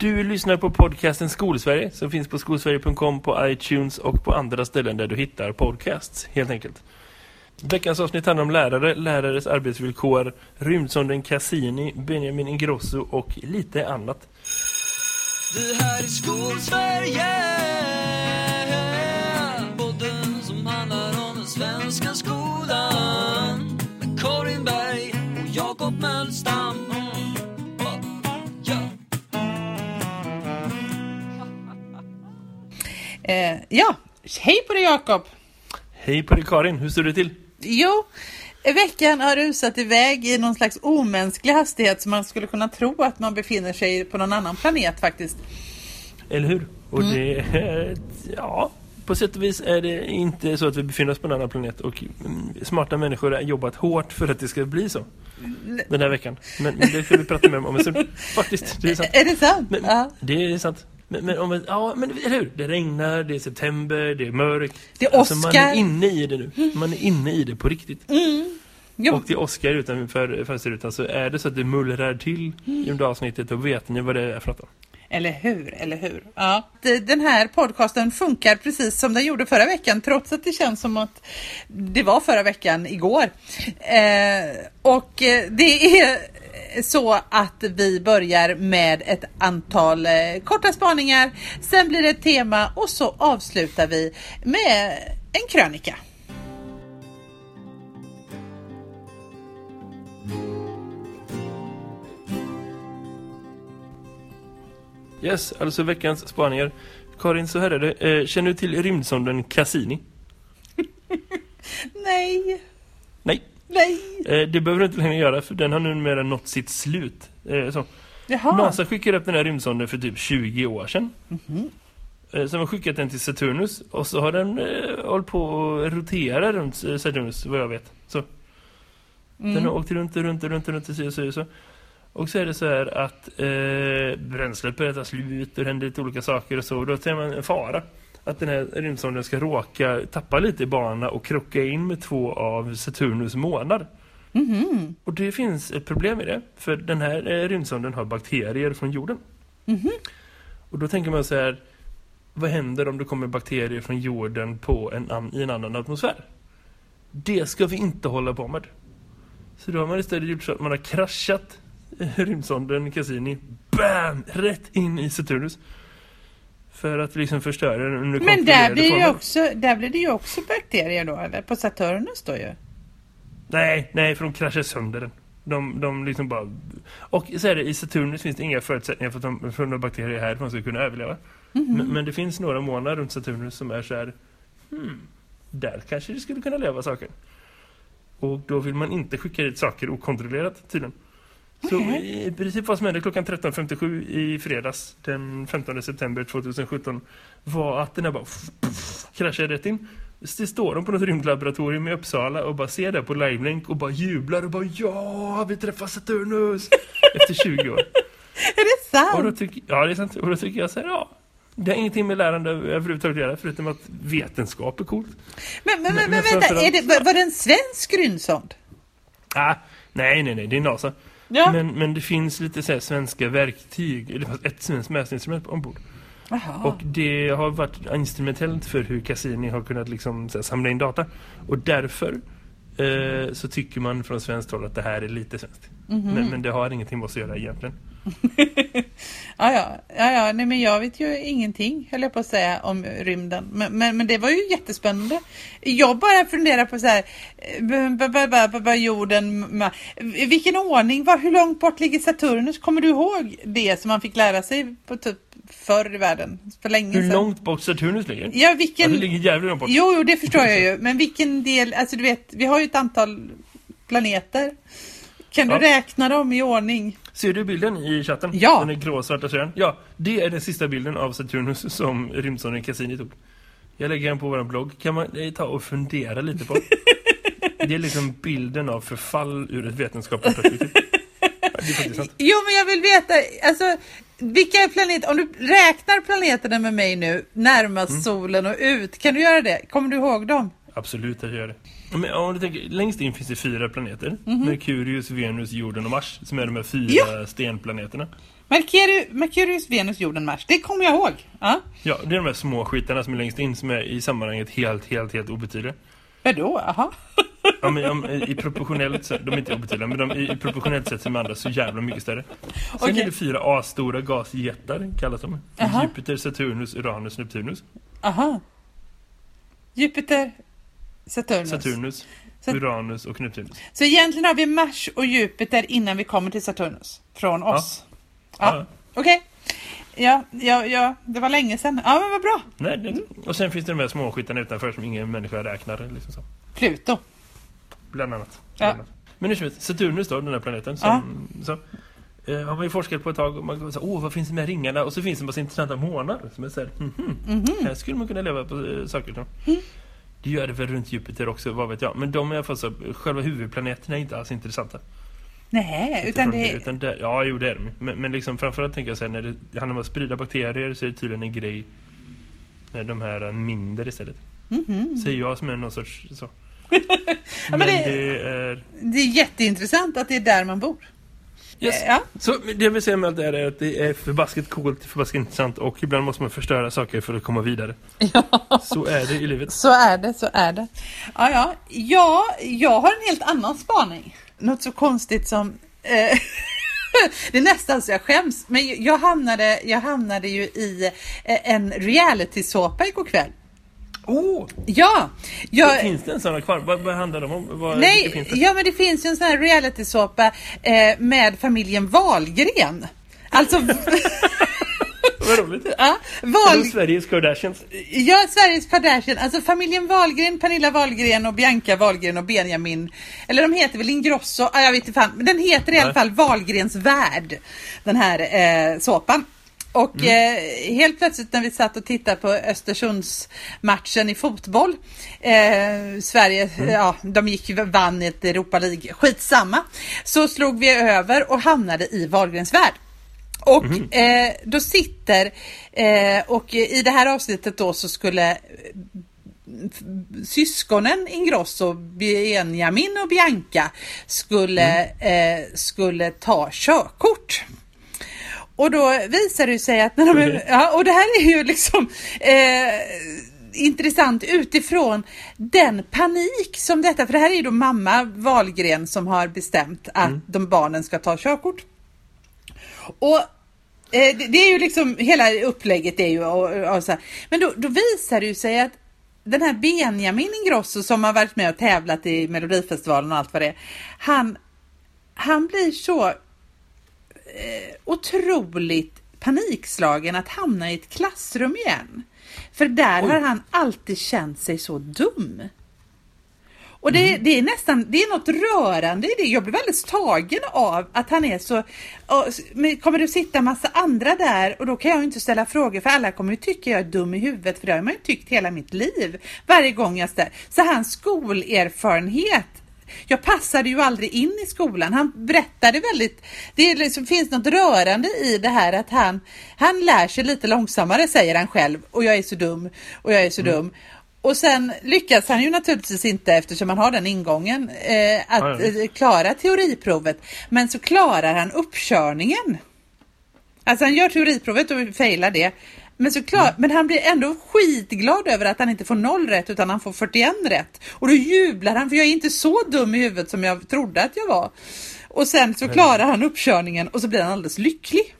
Du lyssnar på podcasten Skolsverige som finns på skolsverige.com, på iTunes och på andra ställen där du hittar podcasts, helt enkelt. Veckans avsnitt handlar om lärare, lärares arbetsvillkor, rymdsonden Cassini, Benjamin Ingrosso och lite annat. Vi här i Skolsverige Eh, ja, hej på dig Jakob. Hej på dig Karin, hur står det till? Jo, veckan har rusat iväg i någon slags omänsklig hastighet så man skulle kunna tro att man befinner sig på någon annan planet faktiskt. Eller hur? Och det är, ja, på sätt och vis är det inte så att vi befinner oss på en annan planet och mm, smarta människor har jobbat hårt för att det ska bli så den här veckan. Men, men det ska vi prata mer om om en stund. Faktiskt, det är sant. Är det sant? Men, ja. Det är sant. Men, men, om, ja, men eller hur? Det regnar, det är september, det är mörkt. Det är Alltså, man Oscar. är inne i det nu. Man är inne i det på riktigt. Jo. Och det är Oscar utanför fönsterrutan så är det så att det mullrar till under avsnittet då vet ni vad det är för något. Eller hur, eller hur? Ja. Den här podcasten funkar precis som den gjorde förra veckan trots att det känns som att det var förra veckan igår. Eh, och eh, det är så att vi börjar med ett antal eh, korta spaningar. Sen blir det ett tema och så avslutar vi med en krönika. Yes, alltså veckans spaningar. Karin, så här är det. Eh, känner du till rymdsonden Cassini? Nej, Nej. Nej. Eh, det behöver du inte längre göra för den har numera nått sitt slut. Eh, så. Jaha. NASA skickade upp den här rymdsonden för typ 20 år sedan. Eh, Sen har skickat den till Saturnus och så har den eh, hållit på att rotera runt Saturnus vad jag vet. Så. Den har åkt runt och runt och runt och runt och så och så och så. Och så är det så här att eh, bränslet börjar ta slut och det händer lite olika saker och så. Och då ser man en fara att den här rymdsonden ska råka tappa lite i bana och krocka in med två av Saturnus månar. Och det finns ett problem i det. För den här eh, rymdsonden har bakterier från jorden. Och då tänker man så här. Vad händer om det kommer bakterier från jorden på en, i en annan atmosfär? Det ska vi inte hålla på med. Så då har man istället gjort så att man har kraschat eh, rymdsonden Cassini. Bam! Rätt in i Saturnus. För att liksom förstöra den Men där blir, ju också, där blir det ju också bakterier då, eller? På Saturnus då ju. Nej, nej, för de kraschar sönder den. De, de liksom bara... Och så är det, i Saturnus finns det inga förutsättningar för att de, för några bakterier härifrån ska kunna överleva. Men, men det finns några månader runt Saturnus som är så här... Hmm, där kanske det skulle kunna leva saker. Och då vill man inte skicka dit saker okontrollerat tydligen. Så i princip vad som hände klockan 13.57 i fredags den 15 september 2017 var att den här bara kraschade rätt in. Det står de på något rymdlaboratorium i Uppsala och bara ser det på livelink och bara jublar och bara ja, vi träffar Saturnus efter 20 år. Är det Och då sant? tycker, ja, det är sant. Och då tycker jag så här, ja, det har ingenting med lärande överhuvudtaget att göra förutom att vetenskap är coolt. Men, men, men, men men vänta, är det, var, det en svensk rymdsond? Ah, nej, nej, nej, det är NASA. Ja. Men, men det finns lite så svenska verktyg, eller ett svenskt mätinstrument ombord. Jaha. Och det har varit instrumentellt för hur Cassini har kunnat liksom, här, samla in data. Och därför eh, så tycker man från svenskt håll att det här är lite svenskt. Mhm. men, men det har ingenting med oss att göra egentligen. Ja, ja, ja, ja, nej men jag vet ju ingenting, höll jag på att säga, om rymden. Men, men, men det var ju jättespännande. Jag bara funderar på så här, eh, b- jorden, i vilken ordning, var, hur långt bort ligger Saturnus? Kommer du ihåg det som man fick lära sig på typ förr i världen, för länge Hur sedan? långt bort Saturnus ligger? Ja, Ja, vilken... det ligger jävligt långt bort. Jo, jo, det förstår jag ju. Men vilken del, alltså du vet, vi har ju ett antal planeter. Kan du Ja. räkna dem i ordning? Ser du bilden i chatten? Ja. Den är gråsvarta tröjan. Ja, det är den sista bilden av Saturnus som rymdsonden Cassini tog. Jag lägger den på vår blogg. Kan man eh, ta och fundera lite på? det är liksom bilden av förfall ur ett vetenskapligt perspektiv. Jo, men jag vill veta, alltså, vilka planeter, om du räknar planeterna med mig nu, närmast Mm. solen och ut, kan du göra det? Kommer du ihåg dem? Absolut jag gör det. Men om du tänker, längst in finns det fyra planeter. Merkurius, Venus, jorden och Mars. Som är de här fyra Ja. stenplaneterna. Mercurius, Mercurius, Venus, jorden, Mars. Det kommer jag ihåg. Ja. Ja, det är de här små skitarna som är längst in som är i sammanhanget helt, helt, helt obetydliga. Vadå? Jaha. Ja, men om, i proportionellt sett, de är inte obetydliga, men de, i, i proportionellt sett som andra så jävla mycket större. Sen Okej. är det fyra A-stora gasjättar, kallas de. Jaha. Jupiter, Saturnus, Uranus, Neptunus. Aha. Jupiter, Saturnus. Saturnus, Sat- Uranus och Neptunus. Så egentligen har vi Mars och Jupiter innan vi kommer till Saturnus. Från oss. Ja. Ja. Okej. Ja, ja, ja, det var länge sedan. Ja, men vad bra. Nej, det, och sen finns det de här små skitarna utanför som ingen människa räknar. Liksom så. Pluto. Bland annat. Ja. Bland annat. Men hur som Saturnus då, den här planeten, som, så, eh, har man ju forskat på ett tag och man här, åh vad finns det med ringarna? Och så finns det en massa intressanta månar som är så här, mhm, här skulle man kunna leva på eh, saker som. Det gör det väl runt Jupiter också, vad vet jag. Men de är i alla fall så, själva huvudplaneterna är inte alls intressanta. Nej, utan det utan det, Ja, jo det är de men, men liksom framförallt tänker jag så här, när det handlar om att sprida bakterier så är det tydligen en grej med de här mindre istället. Säger jag som är någon sorts så. Mhm. men men det- det är... det är jätteintressant att det är där man bor. Yes. Ja. Så det jag vill säga med allt det här är att det är förbaskat coolt, förbaskat intressant och ibland måste man förstöra saker för att komma vidare. Så är det i livet. Så är det, så är det. Ja, ja. ja jag har en helt annan spaning. Något så konstigt som... Eh, det är nästan så jag skäms. Men jag hamnade, jag hamnade ju i eh, en reality-såpa igår kväll. Oh, Ja, jag, finns det en sån kvar? Vad, vad handlar de om? Vad, nej, ja men det finns ju en sån här reality-såpa eh, med familjen Wahlgren. Alltså, Vad roligt. ja, de Sveriges Kardashians? Ja, Sveriges Kardashian. Alltså familjen Wahlgren, Pernilla Wahlgren och Bianca Wahlgren och Benjamin. Eller de heter väl Ingrosso? Ah, jag vet inte fan. Men den heter i alla fall Wahlgrens värld. Den här eh, såpan. Och eh, helt plötsligt när vi satt och tittade på Östersundsmatchen i fotboll. Eh, Sverige, ja, de gick vann ett Europa League. Skitsamma. Så slog vi över och hamnade i Wahlgrens värld. Och eh, då sitter, eh, och i det här avsnittet då så skulle eh, syskonen Ingrosso, Benjamin och Bianca skulle, eh, skulle ta körkort. Och då visar det sig att när de är, ja, och det här är ju liksom eh, intressant utifrån den panik som detta, för det här är ju då mamma Wahlgren som har bestämt att de barnen ska ta körkort. Och eh, det, det är ju liksom, hela upplägget är ju och, och så här. Men då, då visar det ju sig att den här Benjamin Ingrosso som har varit med och tävlat i Melodifestivalen och allt vad det är. Han, han blir så eh, otroligt panikslagen att hamna i ett klassrum igen. För där har han alltid känt sig så dum. Och det, det är nästan, det är något rörande i det. Jag blir väldigt tagen av att han är så, kommer det sitta massa andra där och då kan jag inte ställa frågor för alla kommer ju tycka jag är dum i huvudet för det har man ju tyckt hela mitt liv. Varje gång jag ställer. Så hans skolerfarenhet jag passade ju aldrig in i skolan. Han berättade väldigt, det liksom, finns något rörande i det här att han, han lär sig lite långsammare säger han själv och jag är så dum och jag är så dum. Och sen lyckas han ju naturligtvis inte eftersom han har den ingången eh, att eh, klara teoriprovet. Men så klarar han uppkörningen. Alltså han gör teoriprovet och failar det. Men, så klar, men han blir ändå skitglad över att han inte får noll rätt utan han får 41 rätt. Och då jublar han för jag är inte så dum i huvudet som jag trodde att jag var. Och sen så klarar han uppkörningen och så blir han alldeles lycklig.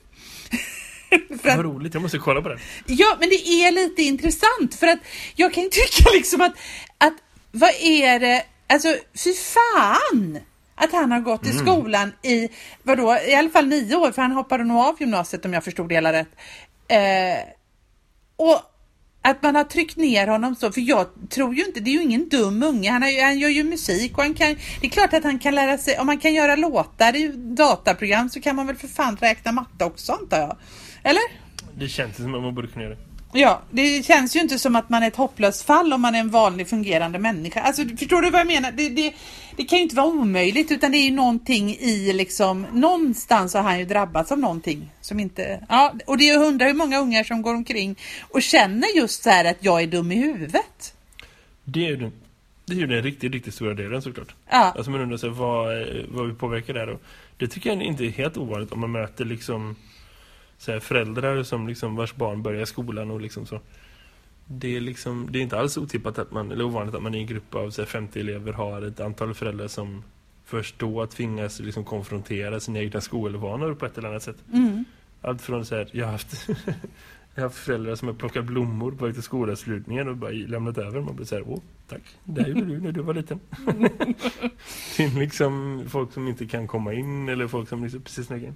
för att, Vad roligt, jag måste kolla på det. Ja, men det är lite intressant för att jag kan tycka liksom att, att vad är det, alltså fy fan att han har gått i skolan i, vadå, i alla fall nio år för han hoppade nog av gymnasiet om jag förstod det hela rätt. Eh, och att man har tryckt ner honom så, för jag tror ju inte, det är ju ingen dum unge, han, har ju, han gör ju musik och han kan, det är klart att han kan lära sig, om man kan göra låtar i dataprogram så kan man väl för fan räkna matte också antar jag. Eller? Det känns som att man borde kunna göra det. Ja, det känns ju inte som att man är ett hopplöst fall om man är en vanlig fungerande människa. Alltså, förstår du vad jag menar? Det, det, det kan ju inte vara omöjligt utan det är ju någonting i liksom, någonstans har han ju drabbats av någonting som inte, ja, och det är jag undrar hur många ungar som går omkring och känner just så här att jag är dum i huvudet. Det är ju den, det är ju den riktigt, riktigt stora delen såklart. Ja, Alltså man undrar sig vad, vad vi påverkar där och det tycker jag inte är helt ovanligt om man möter liksom så här, föräldrar som liksom vars barn börjar skolan och liksom så. Det är liksom det är inte alls otippat att man eller ovanligt att man i en grupp av så här, 50 elever har ett antal föräldrar som först då tvingas liksom konfrontera sina egna skolvanor på ett eller annat sätt. Mm. Allt från så här, jag har haft jag har haft föräldrar som har plockat blommor på väg till skolavslutningen och bara lämnat över. Man blir så här, åh, tack. Det här gjorde du när du var liten. Till liksom folk som inte kan komma in eller folk som liksom precis snäggar in.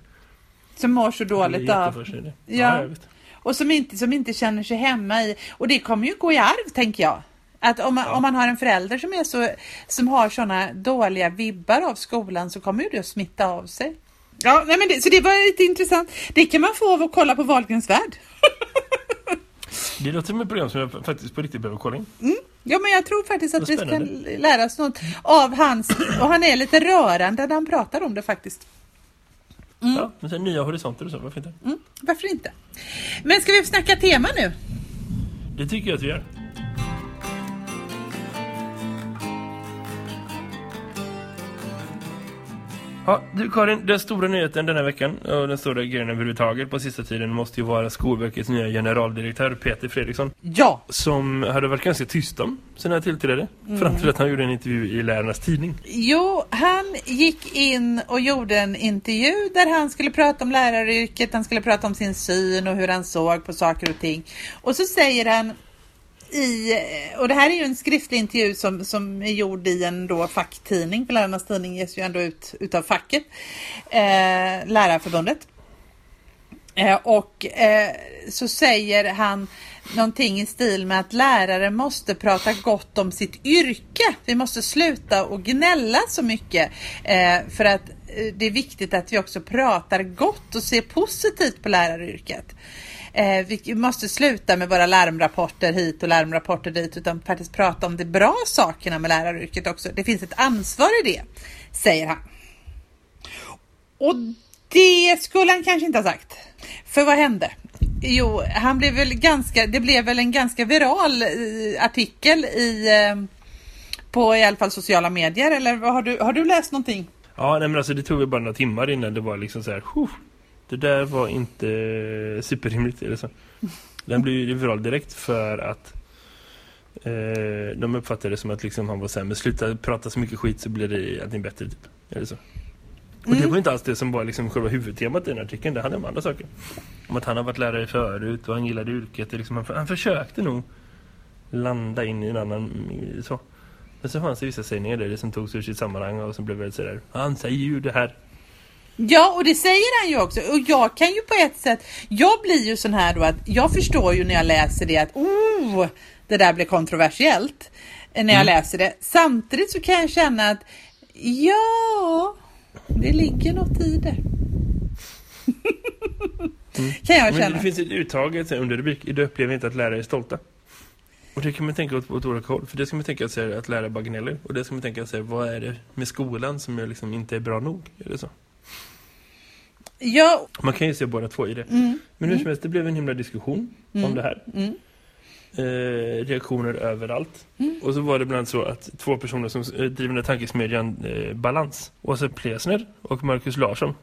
Som mår så dåligt av. Ja. Ja, jag vet. Och som inte, som inte känner sig hemma i. Och det kommer ju gå i arv, tänker jag. Att om man, Ja. om man har en förälder som, är så, som har sådana dåliga vibbar av skolan så kommer ju det att smitta av sig. Ja, nej men det, så det var lite intressant. Det kan man få av att kolla på Wahlgrens värld. Det låter som ett program som jag faktiskt på riktigt behöver kolla in. Ja, men jag tror faktiskt att vi ska spännande. lära oss något av hans... Och han är lite rörande när han pratar om det faktiskt. Ja, men sen nya horisonter och så, varför inte? Mm, varför inte? Men ska vi snacka tema nu? Det tycker jag att vi gör. Ja, du Karin, den stora nyheten den här veckan och den stora grejen överhuvudtaget på sista tiden måste ju vara Skolverkets nya generaldirektör Peter Fredriksson Ja, som hade varit ganska tyst om sen han tillträdde fram till att han gjorde en intervju i Lärarnas Tidning. Jo, han gick in och gjorde en intervju där han skulle prata om läraryrket, han skulle prata om sin syn och hur han såg på saker och ting. Och så säger han i, eh, och det här är ju en skriftlig intervju som, som är gjord i en då facktidning, för Lärarnas tidning ges ju ändå ut utav facket, eh, Lärarförbundet. Eh, och eh, så säger han någonting i stil med att lärare måste prata gott om sitt yrke. Vi måste sluta och gnälla så mycket eh, för att eh, det är viktigt att vi också pratar gott och ser positivt på läraryrket. Eh, vi måste sluta med våra larmrapporter hit och larmrapporter dit utan faktiskt prata om de bra sakerna med läraryrket också. Det finns ett ansvar i det, säger han. Och det skulle han kanske inte ha sagt. För vad hände? Jo, han blev väl ganska, det blev väl en ganska viral eh, artikel i, eh, på i alla fall sociala medier. Eller vad har du, har du läst någonting? Ja, nej, men alltså det tog väl bara några timmar innan det var liksom så här, det där var inte superrimligt eller så. Den blev ju viral direkt för att eh, de uppfattade det som att liksom han var så här, men sluta prata så mycket skit så blir det allting bättre typ. Eller så. Och det Mm. var inte alls det som var liksom själva huvudtemat i den artikeln, det handlade om andra saker. Om att han har varit lärare förut och han gillade yrket. Det Liksom, han, han försökte nog landa in i en annan så. Men så fanns det vissa sägningar där det som togs ur sitt sammanhang och som blev väldigt sådär, han säger ju det här. Ja, och det säger han ju också. Och jag kan ju på ett sätt, jag blir ju sån här då att jag förstår ju när jag läser det att oh, det där blir kontroversiellt. eh, När jag Mm. läser det. Samtidigt så kan jag känna att ja, det ligger något i det. kan jag Men känna. det finns ett uttag ett under rubrik, idag upplever inte att lärare är stolta. Och det kan man tänka åt, åt olika håll. För det ska man tänka sig att lärare bara gnäller. Och det ska man tänka sig, vad är det med skolan som är liksom inte är bra nog? Är det så? Ja, Man kan ju se båda två i det. mm, Men hur som helst, det blev en himla diskussion Mm. om det här. mm, Eh, reaktioner överallt. Mm. Och så var det bland annat så att två personer som eh, driver här tankesmedjan eh, Balans, Åsa Plesner och Marcus Larsson,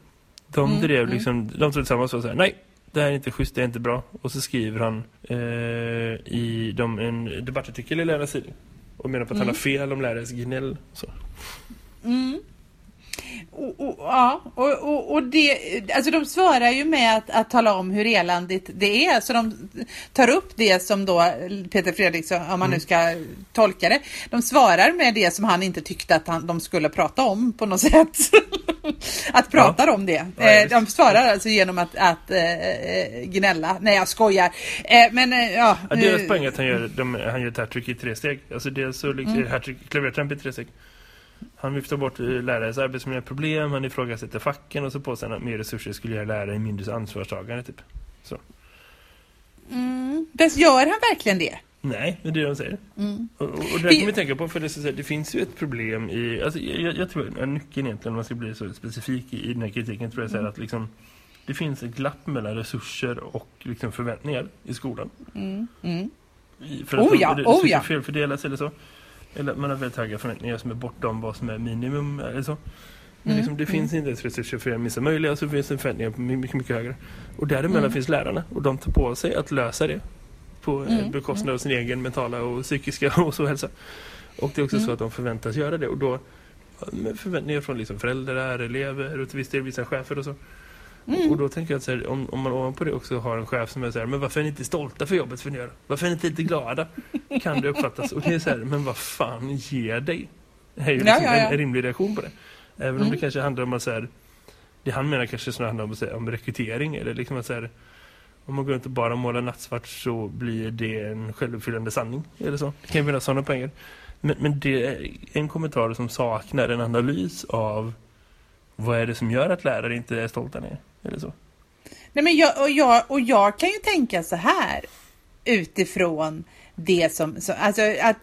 de Mm, drev mm. liksom, de stod tillsammans och sa nej, det här är inte schysst, det är inte bra. Och så skriver han eh, i de, en debattartikel i Lärarnas Tidning och menar på att han Mm. har fel om lärares gnäll. Så. Mm. Och, och, ja, och, och, det, alltså de svarar ju med att, att tala om hur eländigt det är. Så de tar upp det som då Peter Fredriksson, om man nu ska tolka det, de svarar med det som han inte tyckte att han, de skulle prata om på något sätt. att prata om det. Ja, ja, Eh, de svarar alltså genom att, att eh, gnälla. Nej, jag skojar. Eh, men eh, ja. Ja, deras poäng är att han gör, de, han gör ett hattrick i tre steg. Alltså dels så liksom, Mm. hattrick, klavertramp i tre steg. Han vill ta bort lärares arbetsmiljöproblem, han ifrågasätter facken och så påstår han att mer resurser skulle göra lärare mindre ansvarstagande typ. Mm, fast gör han verkligen det? Nej, det är det de säger. Mm. Och, och, och det kan vi tänka på för det, så det finns ju ett problem i, alltså, jag, jag tror att nyckeln egentligen om man ska bli så specifik i, i den här kritiken tror jag så här att liksom det finns ett glapp mellan resurser och liksom förväntningar i skolan. Mm. Mm. För Oh att ja, det, oh resurser ja. felfördelas eller så. Eller man har väldigt höga förväntningar som är bortom vad som är minimum eller så. Men liksom, det finns inte ens resurser för missa möjliga så finns det förväntningar mycket, mycket högre. Och däremellan finns lärarna och de tar på sig att lösa det på eh, bekostnad av sin egen mentala och psykiska och så hälsa. Och det är också så att de förväntas göra det och då med förväntningar från liksom föräldrar, elever och till viss del vissa chefer och så. Och, och då tänker jag att här, om, om man ovanpå det också har en chef som är så här, men varför är ni inte stolta för jobbet för ni gör? Varför är ni inte lite glada? Kan det uppfattas? Och det är så här, men vad fan ger dig? Det är ju Ja, liksom ja, ja. En, en rimlig reaktion på det. Även om det kanske handlar om att så här, det han menar kanske snarare handlar om, säga, om rekrytering eller liksom att så här, om man går och bara målar nattsvart så blir det en självuppfyllande sanning eller så. Det kan ju finnas sådana poänger. Men, men det är en kommentar som saknar en analys av vad är det som gör att lärare inte är stolta ner? Eller så. Nej, men jag, och, jag, och jag kan ju tänka så här utifrån det som, så, alltså att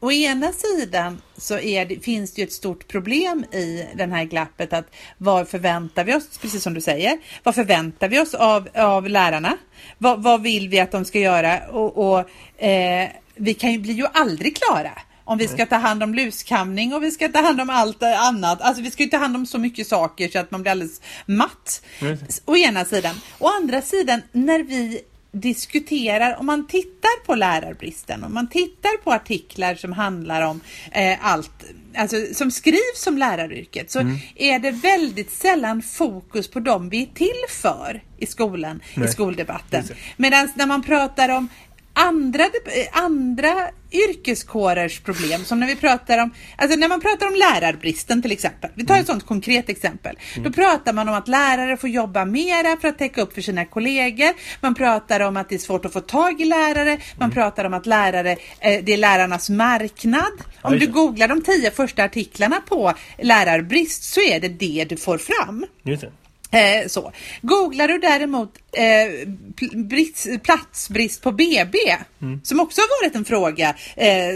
å ena sidan så är det, finns det ju ett stort problem i den här glappet att vad förväntar vi oss, precis som du säger, vad förväntar vi oss av, av lärarna? Vad, vad vill vi att de ska göra? Och, och eh, vi kan ju bli ju aldrig klara. Om vi ska ta hand om luskamning och vi ska ta hand om allt annat. Alltså vi ska ju ta hand om så mycket saker så att man blir alldeles matt. Mm. Å ena sidan. Å andra sidan när vi diskuterar, om man tittar på lärarbristen, om man tittar på artiklar som handlar om eh, allt, alltså som skrivs om läraryrket, så är det väldigt sällan fokus på dem vi är till för i skolan, Nej. i skoldebatten. Medan när man pratar om andra, eh, andra yrkeskårers problem, som när vi pratar om, alltså när man pratar om lärarbristen till exempel, vi tar ett sånt konkret exempel, då pratar man om att lärare får jobba mera för att täcka upp för sina kollegor, man pratar om att det är svårt att få tag i lärare, man pratar om att lärare, eh, det är lärarnas marknad. Om du googlar de tio första artiklarna på lärarbrist så är det det du får fram. Just det. Eh, så. Googlar du däremot eh, pl- brist, platsbrist på BB, som också har varit en fråga eh,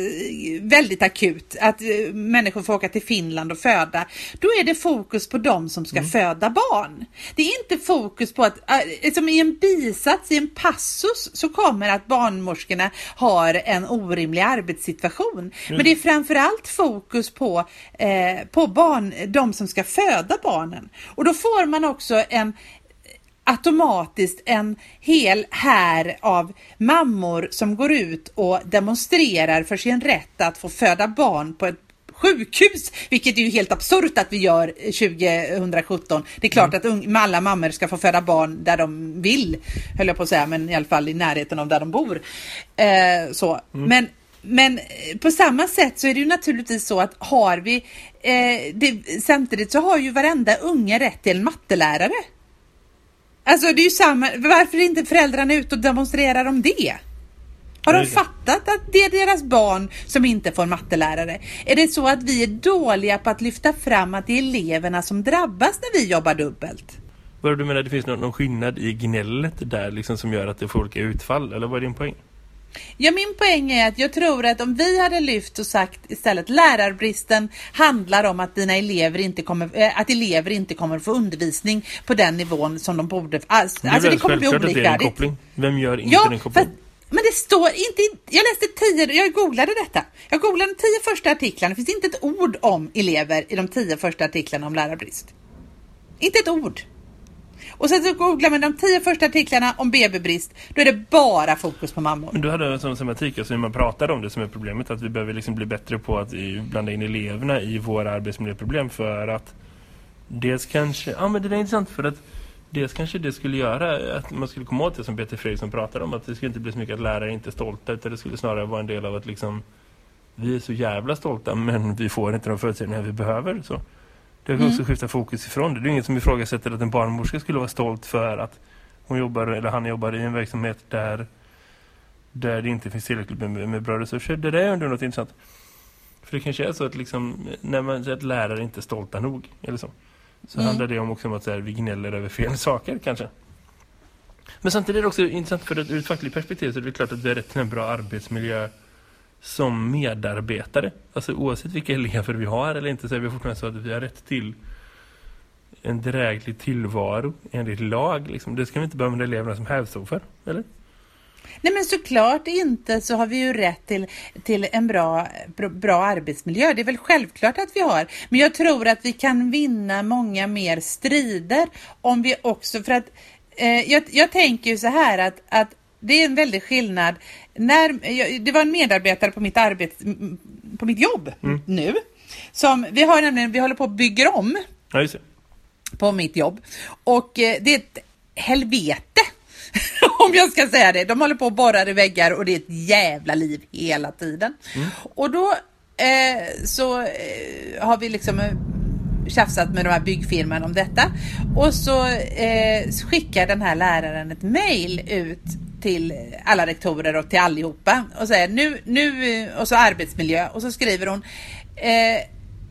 väldigt akut, att eh, människor får åka till Finland och föda, då är det fokus på de som ska föda barn. Det är inte fokus på att, eh, som i en bisats, i en passus, så kommer att barnmorskorna har en orimlig arbetssituation. Men det är framförallt fokus på, på barn, de som ska föda barnen. Och då får man också en automatiskt en hel här av mammor som går ut och demonstrerar för sin rätt att få föda barn på ett sjukhus, vilket är ju helt absurt att vi gör 2017. Det är klart att ung- alla mammor ska få föda barn där de vill, höll jag på att säga, men i alla fall i närheten av där de bor. Eh, så. Men men eh, på samma sätt så är det ju naturligtvis så att har vi eh, det, samtidigt så har ju varenda unge rätt till en mattelärare. Alltså det är ju samma, varför är inte föräldrarna ute och demonstrerar om det? Har de fattat att det är deras barn som inte får mattelärare? Är det så att vi är dåliga på att lyfta fram att det är eleverna som drabbas när vi jobbar dubbelt? Vad du menar, det finns någon, någon skillnad i gnället där liksom som gör att det får olika utfall? Eller vad är din poäng? Ja, min poäng är att jag tror att om vi hade lyft och sagt istället lärarbristen handlar om att dina elever inte kommer, äh, att elever inte kommer få undervisning på den nivån som de borde. Alltså, Det alltså det kommer bli att det är en koppling. Vem gör inte Ja, den kopplingen? men det står inte, jag läste tio, jag googlade detta. Jag googlade de tio första artiklarna, det finns inte ett ord om elever i de tio första artiklarna om lärarbrist. Inte ett ord. Och sen så googlar man de tio första artiklarna om BB-brist, då är det bara fokus på mammor. Men du hade en sån sematik, alltså hur man pratar om det som är problemet, att vi behöver liksom bli bättre på att blanda in eleverna i våra arbetsmiljöproblem för att dels kanske, ja men det är intressant för att dels kanske det skulle göra att man skulle komma åt det som Peter Fredriksson pratade om, att det skulle inte bli så mycket att lärare inte är stolta, utan det skulle snarare vara en del av att liksom vi är så jävla stolta men vi får inte de förutsättningar vi behöver. Så. Det kan också skifta fokus ifrån det. Det är ingen som ifrågasätter att en barnmorska skulle vara stolt för att hon jobbar, eller han jobbar i en verksamhet där där det inte finns tillräckligt med, med bra resurser. Det där är ändå något intressant. För det kanske är så att liksom, när man säger att lärare inte är stolta nog, eller så, så handlar det om också om att så här, vi gnäller över fel saker, kanske. Men samtidigt är det också intressant för att ur ett fackligt perspektiv så är det klart att vi har rätt till en bra arbetsmiljö som medarbetare. Alltså oavsett vilka elever vi har eller inte så är vi fortfarande så att vi har rätt till en dräglig tillvaro enligt lag. Liksom. Det ska vi inte behöva med eleverna som hävstår eller? Nej men såklart inte så har vi ju rätt till, till en bra, bra, bra arbetsmiljö. Det är väl självklart att vi har. Men jag tror att vi kan vinna många mer strider om vi också, för att eh, jag, jag tänker ju så här att, att det är en väldig skillnad. När, jag, det var en medarbetare på mitt, arbete, på mitt jobb nu. Som, vi, har nämligen, vi håller på att bygga om Ja, på mitt jobb. Och eh, det är ett helvete. Om jag ska säga det. De håller på och borrar i väggar och det är ett jävla liv hela tiden. Och då eh, så eh, har vi liksom eh, tjafsat med de här byggfirman om detta. Och så eh, skickar den här läraren ett mail ut till alla rektorer och till allihopa och säger nu, nu, eh, och så arbetsmiljö och så skriver hon eh,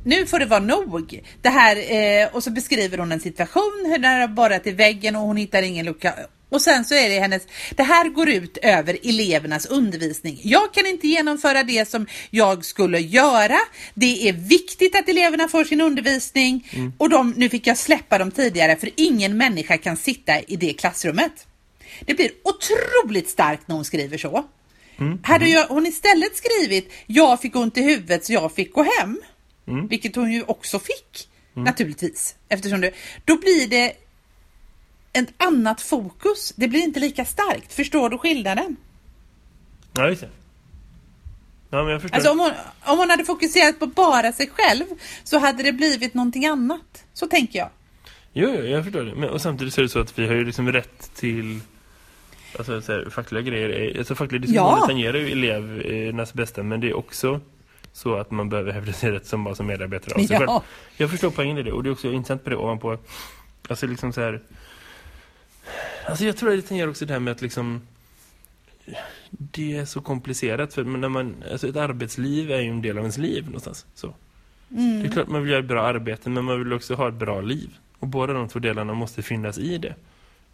nu får det vara nog. Det här, eh, och så beskriver hon en situation, hur den har borrat i väggen och hon hittar ingen lucka. Och sen så är det hennes, det här går ut över elevernas undervisning. Jag kan inte genomföra det som jag skulle göra. Det är viktigt att eleverna får sin undervisning och de, nu fick jag släppa dem tidigare för ingen människa kan sitta i det klassrummet. Det blir otroligt starkt när hon skriver så. Hade jag, hon istället skrivit jag fick ont i huvudet så jag fick gå hem. Vilket hon ju också fick naturligtvis. Eftersom det, då blir det ett annat fokus. Det blir inte lika starkt. Förstår du skillnaden? Ja, just det. Ja, men jag förstår. Alltså om hon, om hon hade fokuserat på bara sig själv så hade det blivit någonting annat. Så tänker jag. Jo, jo, jag förstår det. Men, och samtidigt så är det så att vi har ju liksom rätt till alltså, så här, fackliga grejer. är- Alltså fackliga diskussioner Ja. tangerar ju elevernas bästa, men det är också så att man behöver hävda sig rätt som bara som medarbetare av sig Ja. själv. Jag förstår poängen i det och det är också intressant på det ovanpå alltså liksom så här Alltså jag tror att det tangerar också det här med att liksom det är så komplicerat för när man, alltså ett arbetsliv är ju en del av ens liv någonstans. Så. Mm. Det är klart man vill göra ett bra arbete men man vill också ha ett bra liv. Och båda de två delarna måste finnas i det.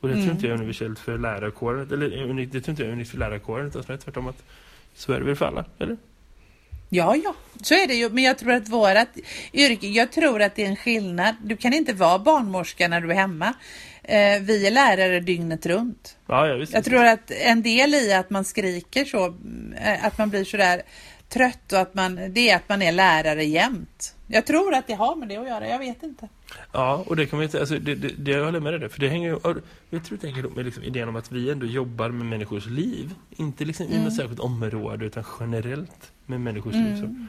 Och det tror Mm. inte jag är universellt för lärarkåren. Eller det tror inte jag är unikt för lärarkåren utan snarare tvärtom att så är det väl för alla, eller? Ja, ja, så är det ju. Men jag tror att vårat yrke, jag tror att det är en skillnad. Du kan inte vara barnmorska när du är hemma. Eh, vi är lärare dygnet runt. Ja. Jag visst. tror att en del i att man skriker så, eh, att man blir sådär trött och att man, det är att man är lärare jämt. Jag tror att det har med det att göra, jag vet inte. Ja, och det kan man inte, alltså det, det, det jag håller med dig för det hänger ju, jag tror det hänger med liksom idén om att vi ändå jobbar med människors liv. Inte liksom i något särskilt område utan generellt med människors liv. Så.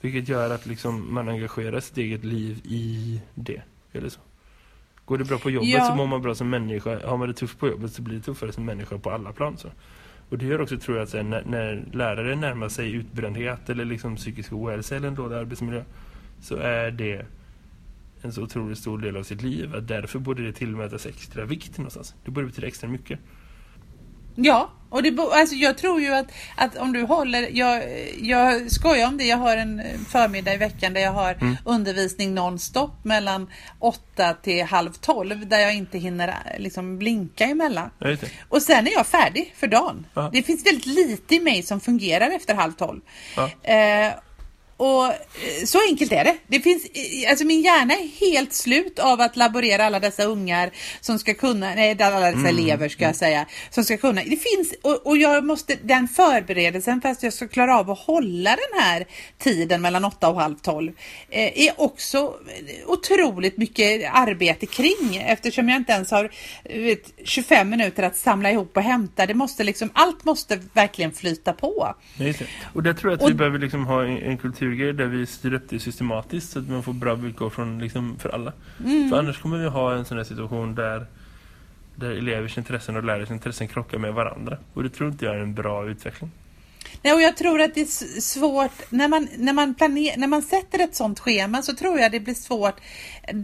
Vilket gör att liksom man engagerar sitt eget liv i det. Eller så. Går det bra på jobbet Ja. så mår man bra som människa. Har man det tufft på jobbet så blir det tuffare som människa på alla plan. Så. Och det gör också, tror jag, att när, när lärare närmar sig utbrändhet eller liksom psykisk ohälsa eller en dålig arbetsmiljö så är det en så otroligt stor del av sitt liv att därför borde det tillmätas extra vikt någonstans. Det borde betyda extra mycket. Ja, och det, alltså jag tror ju att, att om du håller, jag, jag skojar om det, jag har en förmiddag i veckan där jag har Mm. undervisning nonstop mellan 8 till halv 12 där jag inte hinner liksom blinka emellan. Och sen är jag färdig för dagen. Ja. Det finns väldigt lite i mig som fungerar efter halv 12. Ja. Eh, och eh, så enkelt är det. det finns, eh, alltså min hjärna är helt slut av att laborera alla dessa ungar som ska kunna, nej alla dessa Mm. elever ska jag säga, som ska kunna. Det finns, och, och jag måste, den förberedelsen fast jag ska klara av att hålla den här tiden mellan 8 och halv 12 eh, är också otroligt mycket arbete kring eftersom jag inte ens har eh, vet, 25 minuter att samla ihop och hämta. Det måste liksom, allt måste verkligen flyta på. Det. Och där tror jag att Och- vi behöver liksom ha en, en kulturgrej där vi styr upp det systematiskt så att man får bra villkor från, liksom, för alla. Mm. För annars kommer vi ha en sån här situation där, där elevers intressen och lärares intressen krockar med varandra. Och det tror inte jag är en bra utveckling. Nej, och jag tror att det är svårt när man, när, man planer, när man sätter ett sånt schema så tror jag det blir svårt.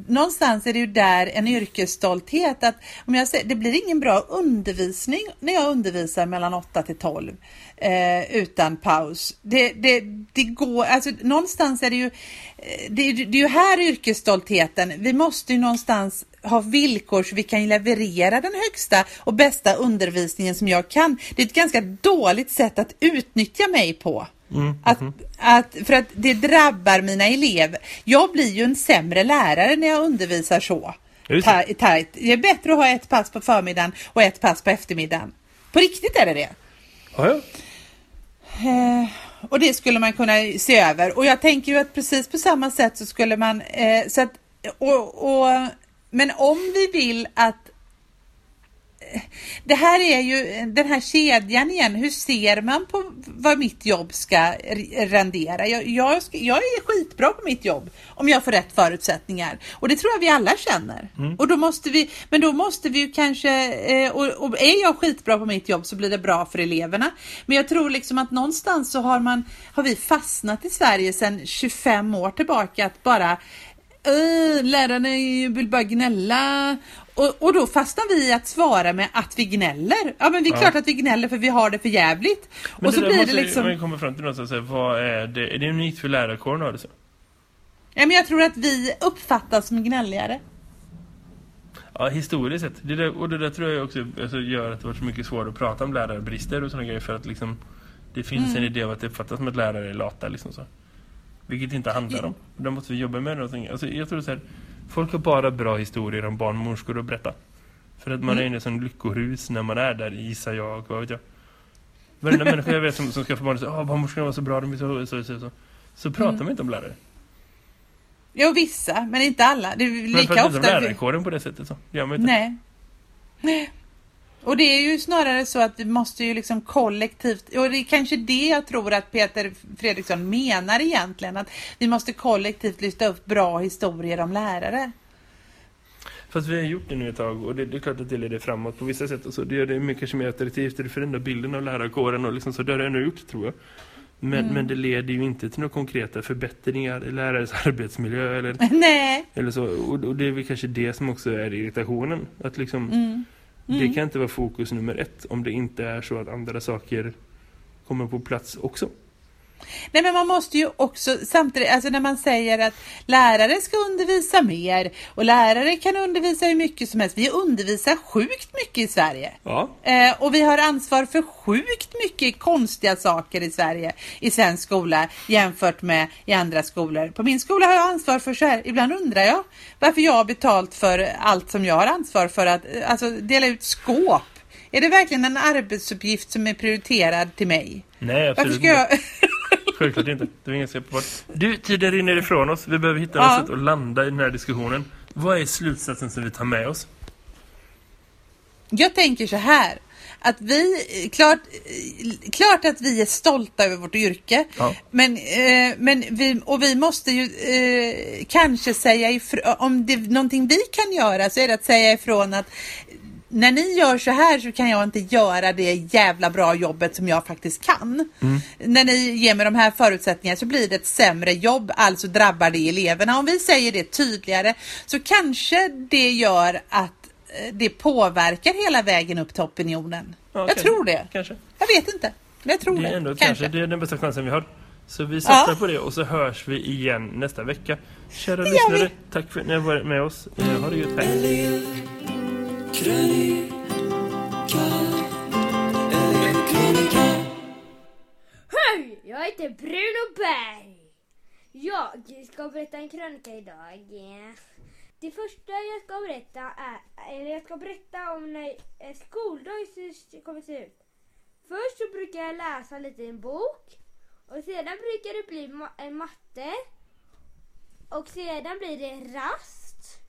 Någonstans är det ju där en yrkesstolthet att om jag säger, det blir ingen bra undervisning när jag undervisar mellan 8 till 12 eh, utan paus. Det, det, det går, alltså någonstans är det ju, eh, det, det är ju här yrkesstoltheten, vi måste ju någonstans ha villkor så vi kan leverera den högsta och bästa undervisningen som jag kan. Det är ett ganska dåligt sätt att utnyttja mig på. Att, att, för att det drabbar mina elever. Jag blir ju en sämre lärare när jag undervisar så. Just det. Ta- Tajt. Det är bättre att ha ett pass på förmiddagen och ett pass på eftermiddagen. På riktigt är det det. Ja, ja. Eh, och det skulle man kunna se över. Och jag tänker ju att precis på samma sätt så skulle man... Eh, så att, och, och, men om vi vill att det här är ju den här kedjan igen. Hur ser man på vad mitt jobb ska rendera? Jag, jag, jag, är skitbra på mitt jobb om jag får rätt förutsättningar och det tror jag vi alla känner. Mm. Och då måste vi, men då måste vi ju kanske, eh, och, och, är jag skitbra på mitt jobb så blir det bra för eleverna. Men jag tror liksom att någonstans så har man, har vi fastnat i Sverige sedan 25 år tillbaka att bara Uh, lärarna vill bara gnälla och, och då fastnar vi i att svara med att vi gnäller. Ja men det är ja. klart att vi gnäller för vi har det för jävligt. Men och så blir det liksom... Man kommer fram till något så vad är det? Är det unikt för lärarkåren det så? Ja men jag tror att vi uppfattas som gnälligare. Ja, historiskt sett. Det där, och det där tror jag också alltså, gör att det var så mycket svårare att prata om lärarbrister och sådana grejer för att liksom det finns mm. en idé av att det uppfattas som att lärare är lata liksom så. Vilket inte handlar om. Då måste vi jobba med någonting. Alltså, jag tror så här, Folk har bara bra historier om barnmorskor att berätta. För att man mm. är inne i en lyckorus när man är där, gissar jag. Vad vet jag. Varenda människa jag vet som, som ska få barn säger att barnmorskorna var så bra, de är så, så, så, så. Så pratar mm. man inte om lärare. Jo, vissa, men inte alla. Det är lika men för att ofta... Men lärarkåren på det sättet så gör man inte. Nej. Nej. Och det är ju snarare så att vi måste ju liksom kollektivt, och det är kanske det jag tror att Peter Fredriksson menar egentligen, att vi måste kollektivt lyfta upp bra historier om lärare. Fast vi har gjort det nu ett tag och det, det är klart att det leder framåt på vissa sätt. Och så. Det gör det mycket mer attraktivt, det förändrar bilden av lärarkåren och liksom så det har det ändå gjort tror jag. Men, mm. men det leder ju inte till några konkreta förbättringar i lärares arbetsmiljö eller, Nej. eller så. Och, och det är väl kanske det som också är irritationen. Att liksom... Mm Mm. Det kan inte vara fokus nummer ett om det inte är så att andra saker kommer på plats också. Nej men man måste ju också samtidigt, alltså när man säger att lärare ska undervisa mer och lärare kan undervisa hur mycket som helst. Vi undervisar sjukt mycket i Sverige. Ja. Eh, och vi har ansvar för sjukt mycket konstiga saker i Sverige i svensk skola jämfört med i andra skolor. På min skola har jag ansvar för så här, ibland undrar jag varför jag har betalt för allt som jag har ansvar för att eh, alltså, dela ut skåp. Är det verkligen en arbetsuppgift som är prioriterad till mig? Nej, absolut jag... Självklart inte. Det är ingen skräp på Du, tiden rinner ifrån oss. Vi behöver hitta ja. något sätt att landa i den här diskussionen. Vad är slutsatsen som vi tar med oss? Jag tänker så här. Att vi, klart, klart att vi är stolta över vårt yrke. Ja. Men, eh, men vi, och vi måste ju eh, kanske säga ifrån, om det är någonting vi kan göra så är det att säga ifrån att när ni gör så här så kan jag inte göra det jävla bra jobbet som jag faktiskt kan. Mm. När ni ger mig de här förutsättningarna så blir det ett sämre jobb, alltså drabbar det eleverna. Om vi säger det tydligare så kanske det gör att eh, det påverkar hela vägen upp till opinionen. Ja, jag kanske. tror det. Kanske. Jag vet inte. Jag tror det. Är ändå, kanske. kanske. Det är den bästa chansen vi har. Så vi satsar ja. på det och så hörs vi igen nästa vecka. Kära lyssnare, tack för att ni har varit med oss. Ha det gött, hej! Krönika eller krönika Hej! Jag heter Bruno Berg. Jag ska berätta en krönika idag. Det första jag ska berätta är, eller jag ska berätta om när skoldag kommer se ut. Först så brukar jag läsa lite i en bok och sedan brukar det bli ma en matte och sedan blir det rast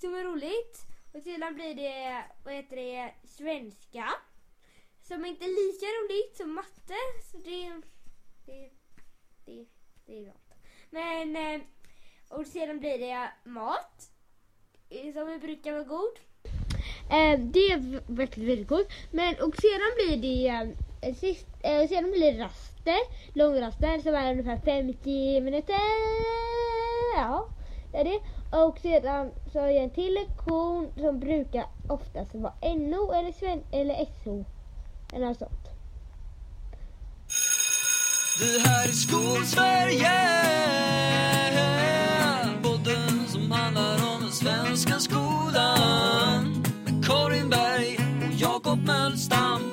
som är roligt. Och sedan blir det, vad heter det, svenska. Som är inte lika roligt som matte. Så det, det, det, det är något. Men, eh, och sedan blir det mat. Eh, som som brukar vara god. Eh, det är verkligen väldigt gott. Men, och sedan blir det, sist, sedan blir det raster. Långraster som är ungefär 50 minuter. Ja, det är det. Och sedan så har jag en till lektion som brukar oftast vara NO eller, sven eller SO. Eller något sånt. Det här är Skolsverige Podden som handlar om den svenska skolan Med Karin Berg och Jakob Mölstam